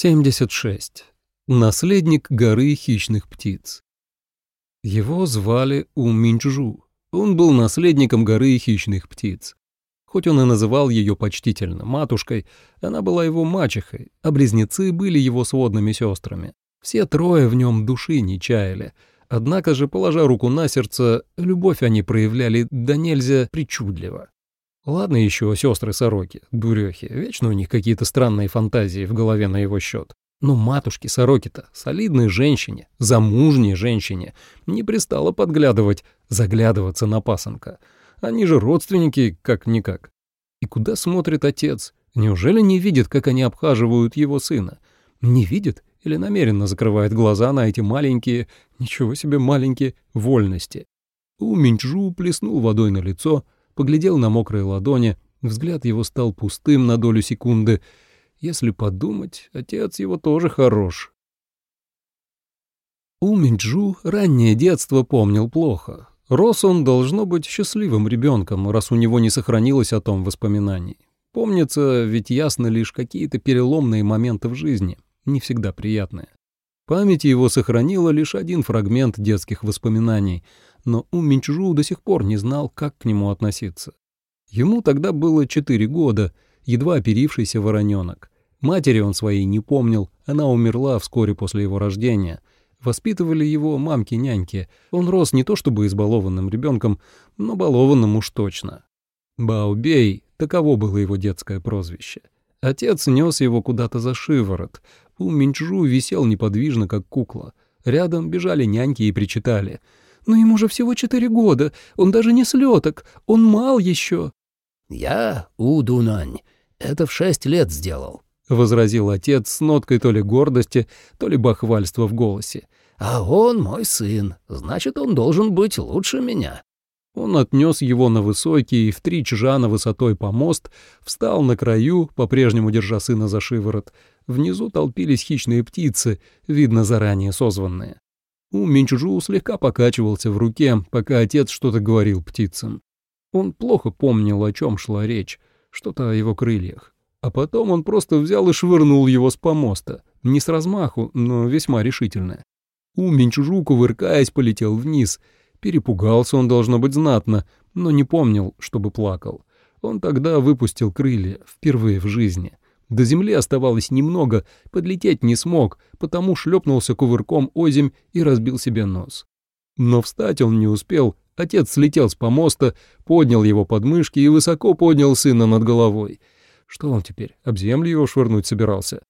76. Наследник горы хищных птиц. Его звали У Минчжу. Он был наследником горы хищных птиц. Хоть он и называл ее почтительно матушкой, она была его мачехой, а близнецы были его сводными сестрами. Все трое в нем души не чаяли. Однако же, положа руку на сердце, любовь они проявляли да нельзя причудливо. Ладно еще сестры-сороки, дурехи, вечно у них какие-то странные фантазии в голове на его счет. Но матушке-сороки-то, солидной женщине, замужней женщине, не пристало подглядывать, заглядываться на пасынка. Они же родственники, как-никак. И куда смотрит отец? Неужели не видит, как они обхаживают его сына? Не видит или намеренно закрывает глаза на эти маленькие, ничего себе маленькие, вольности? У Минчжу плеснул водой на лицо — поглядел на мокрые ладони, взгляд его стал пустым на долю секунды. Если подумать, отец его тоже хорош. У Минджу раннее детство помнил плохо. Рос он, должно быть, счастливым ребенком, раз у него не сохранилось о том воспоминаний. Помнится ведь ясно лишь какие-то переломные моменты в жизни, не всегда приятные. Память его сохранила лишь один фрагмент детских воспоминаний — но У Минчжу до сих пор не знал, как к нему относиться. Ему тогда было четыре года, едва оперившийся вороненок. Матери он своей не помнил, она умерла вскоре после его рождения. Воспитывали его мамки-няньки. Он рос не то чтобы избалованным ребенком, но балованным уж точно. Баобей — таково было его детское прозвище. Отец нес его куда-то за шиворот. У Минчжу висел неподвижно, как кукла. Рядом бежали няньки и причитали — но ему же всего четыре года, он даже не слеток, он мал еще. «Я, Удунань, это в шесть лет сделал», — возразил отец с ноткой то ли гордости, то ли бахвальства в голосе. «А он мой сын, значит, он должен быть лучше меня». Он отнес его на высокий, в три чжана высотой помост, встал на краю, по-прежнему держа сына за шиворот. Внизу толпились хищные птицы, видно, заранее созванные. У Минчжу слегка покачивался в руке, пока отец что-то говорил птицам. Он плохо помнил, о чем шла речь, что-то о его крыльях. А потом он просто взял и швырнул его с помоста. Не с размаху, но весьма решительно. У Минчжу, кувыркаясь, полетел вниз. Перепугался он, должно быть, знатно, но не помнил, чтобы плакал. Он тогда выпустил крылья, впервые в жизни — до земли оставалось немного, подлететь не смог, потому шлепнулся кувырком озимь и разбил себе нос. Но встать он не успел, отец слетел с помоста, поднял его подмышки и высоко поднял сына над головой. Что он теперь, об землю его швырнуть собирался?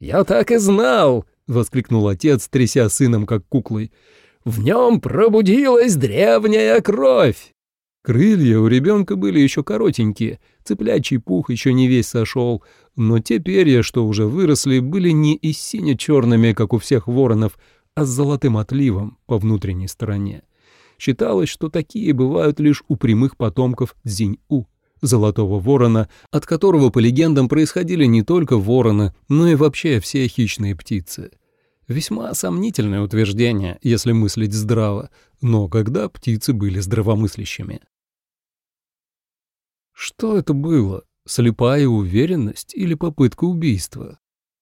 «Я так и знал!» — воскликнул отец, тряся сыном, как куклой. «В нем пробудилась древняя кровь!» Крылья у ребенка были еще коротенькие, цыплячий пух еще не весь сошел, но те перья, что уже выросли, были не и сине-черными, как у всех воронов, а с золотым отливом по внутренней стороне. Считалось, что такие бывают лишь у прямых потомков Дзинь-У, золотого ворона, от которого, по легендам, происходили не только вороны, но и вообще все хищные птицы. Весьма сомнительное утверждение, если мыслить здраво, но когда птицы были здравомыслящими. Что это было? Слепая уверенность или попытка убийства?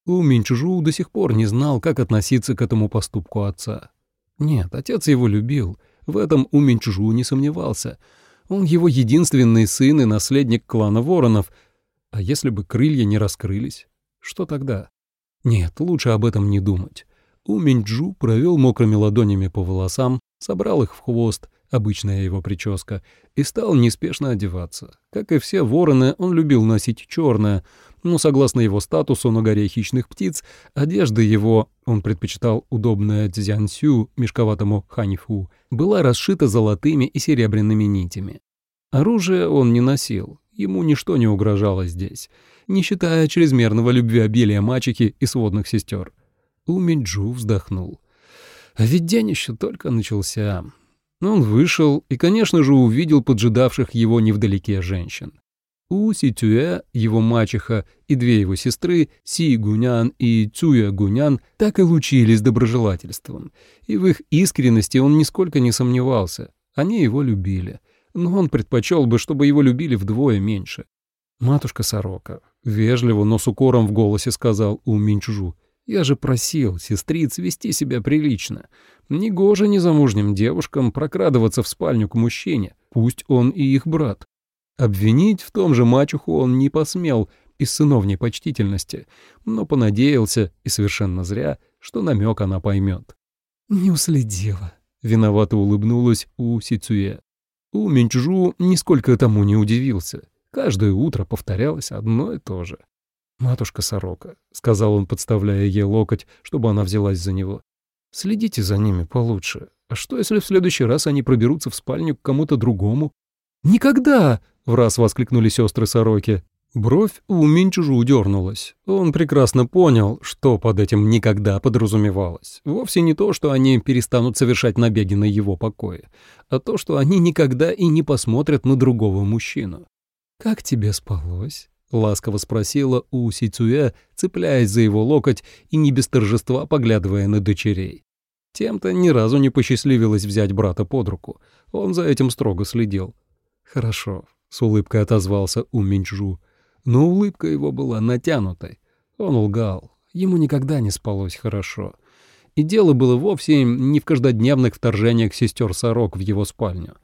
У Минчжу до сих пор не знал, как относиться к этому поступку отца. Нет, отец его любил, в этом у Минчжу не сомневался. Он его единственный сын и наследник клана Воронов. А если бы крылья не раскрылись, что тогда? Нет, лучше об этом не думать. У Минчжу провел мокрыми ладонями по волосам, собрал их в хвост, обычная его прическа, и стал неспешно одеваться. Как и все вороны, он любил носить черное, но, согласно его статусу на горе хищных птиц, одежда его, он предпочитал удобное дзянсю мешковатому ханьфу, была расшита золотыми и серебряными нитями. Оружие он не носил, ему ничто не угрожало здесь, не считая чрезмерного любвеобилия мачехи и сводных сестер. Умиджу вздохнул. А ведь день еще только начался. Он вышел и, конечно же, увидел поджидавших его невдалеке женщин. У Ситюэ, его мачеха, и две его сестры, Си Гунян и Цуя Гунян, так и лучились доброжелательством. И в их искренности он нисколько не сомневался. Они его любили. Но он предпочел бы, чтобы его любили вдвое меньше. «Матушка Сорока», — вежливо, но с укором в голосе сказал У Минчжу, Я же просил сестриц вести себя прилично. Негоже незамужним девушкам прокрадываться в спальню к мужчине, пусть он и их брат. Обвинить в том же мачеху он не посмел из сыновней почтительности, но понадеялся, и совершенно зря, что намек она поймет. «Не уследила», — виновато улыбнулась У Сицуэ. У Минчжу нисколько тому не удивился. Каждое утро повторялось одно и то же. «Матушка-сорока», — сказал он, подставляя ей локоть, чтобы она взялась за него. «Следите за ними получше. А что, если в следующий раз они проберутся в спальню к кому-то другому?» «Никогда!» — в раз воскликнули сестры сороки. Бровь у Минчужу дернулась. Он прекрасно понял, что под этим никогда подразумевалось. Вовсе не то, что они перестанут совершать набеги на его покое, а то, что они никогда и не посмотрят на другого мужчину. «Как тебе спалось?» — ласково спросила у Сицуэ, цепляясь за его локоть и не без торжества поглядывая на дочерей. Тем-то ни разу не посчастливилось взять брата под руку. Он за этим строго следил. «Хорошо», — с улыбкой отозвался У Минчжу но улыбка его была натянутой. Он лгал, ему никогда не спалось хорошо. И дело было вовсе не в каждодневных вторжениях сестер Сорок в его спальню.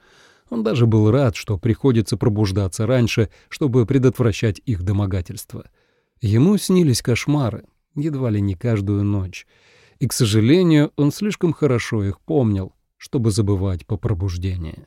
Он даже был рад, что приходится пробуждаться раньше, чтобы предотвращать их домогательство. Ему снились кошмары, едва ли не каждую ночь. И, к сожалению, он слишком хорошо их помнил, чтобы забывать по пробуждении.